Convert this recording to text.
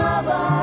mother.